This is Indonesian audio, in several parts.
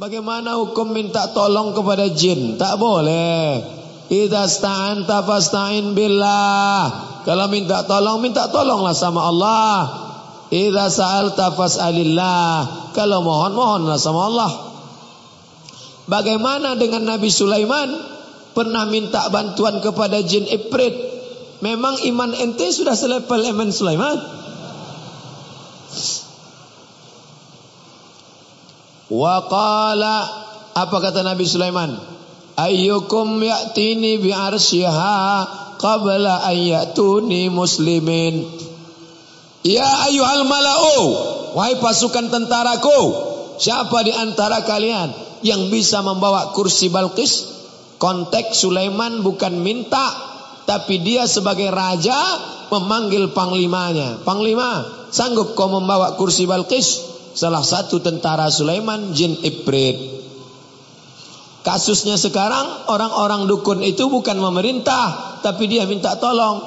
Bagaimana hukum minta tolong kepada jin? Tak boleh. Idza sta'anta fasta'in billah. Kalau minta tolong, minta tolonglah sama Allah. Idza sa'alta fas'alillah. Kalau mohon, mohonlah sama Allah. Bagaimana dengan Nabi Sulaiman? Pernah minta bantuan kepada jin Ifrit. Memang iman ente sudah selevel iman Sulaiman? Wa qala apa kata Nabi Sulaiman? Ayyukum ya'tini bi arsyiha qabla an ya'tuni muslimin. Ya ayyuhal mala'u, wahai pasukan tentaraku, siapa di antara kalian yang bisa membawa kursi Balqis? Konteks Sulaiman bukan minta, tapi dia sebagai raja memanggil panglimanya. Panglima, sanggup kau membawa kursi Balqis? Salah satu tentara Sulaiman jin Ibrit. Kasusnya sekarang orang-orang dukun itu bukan memerintah, tapi dia minta tolong.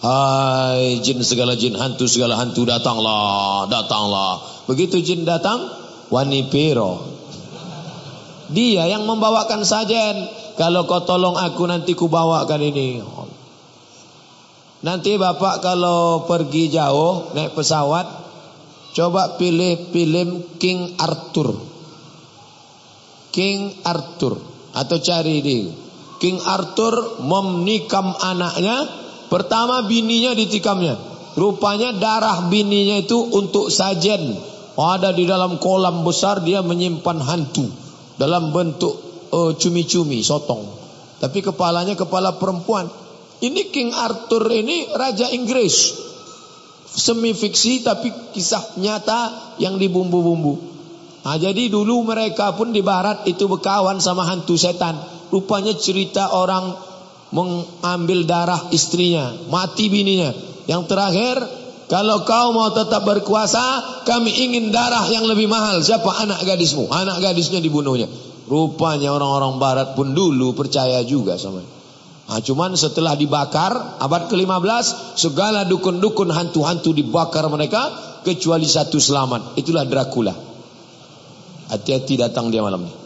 Hai jin segala jin hantu segala hantu datanglah, datanglah. Begitu jin datang, wanipiro. Dia yang membawakan sajen. Kalau kau tolong aku nanti ku bawakan ini. Nanti bapak kalau pergi jauh naik pesawat Coba pilih film King Arthur. King Arthur atau cari di King Arthur memnikam anaknya, pertama bininya ditikamnya. Rupanya darah bininya itu untuk sajen. Ada di dalam kolam besar dia menyimpan hantu dalam bentuk uh, cumi-cumi sotong. Tapi kepalanya kepala perempuan. Ini King Arthur ini raja Inggris semi fiksi tapi kisah nyata yang dibumbu-bumbu. Nah, jadi dulu mereka pun di barat itu berkawan sama hantu setan. Rupanya cerita orang mengambil darah istrinya, mati bininya. Yang terakhir, kalau kau mau tetap berkuasa, kami ingin darah yang lebih mahal. Siapa anak gadismu? Anak gadisnya dibunuhnya. Rupanya orang-orang barat pun dulu percaya juga sama Nah, cuman setelah dibakar abad ke-15 segala dukun-dukun hantu-hantu dibakar mereka kecuali satu selamat. Itulah Dracula. Hati-hati datang dia malam ini.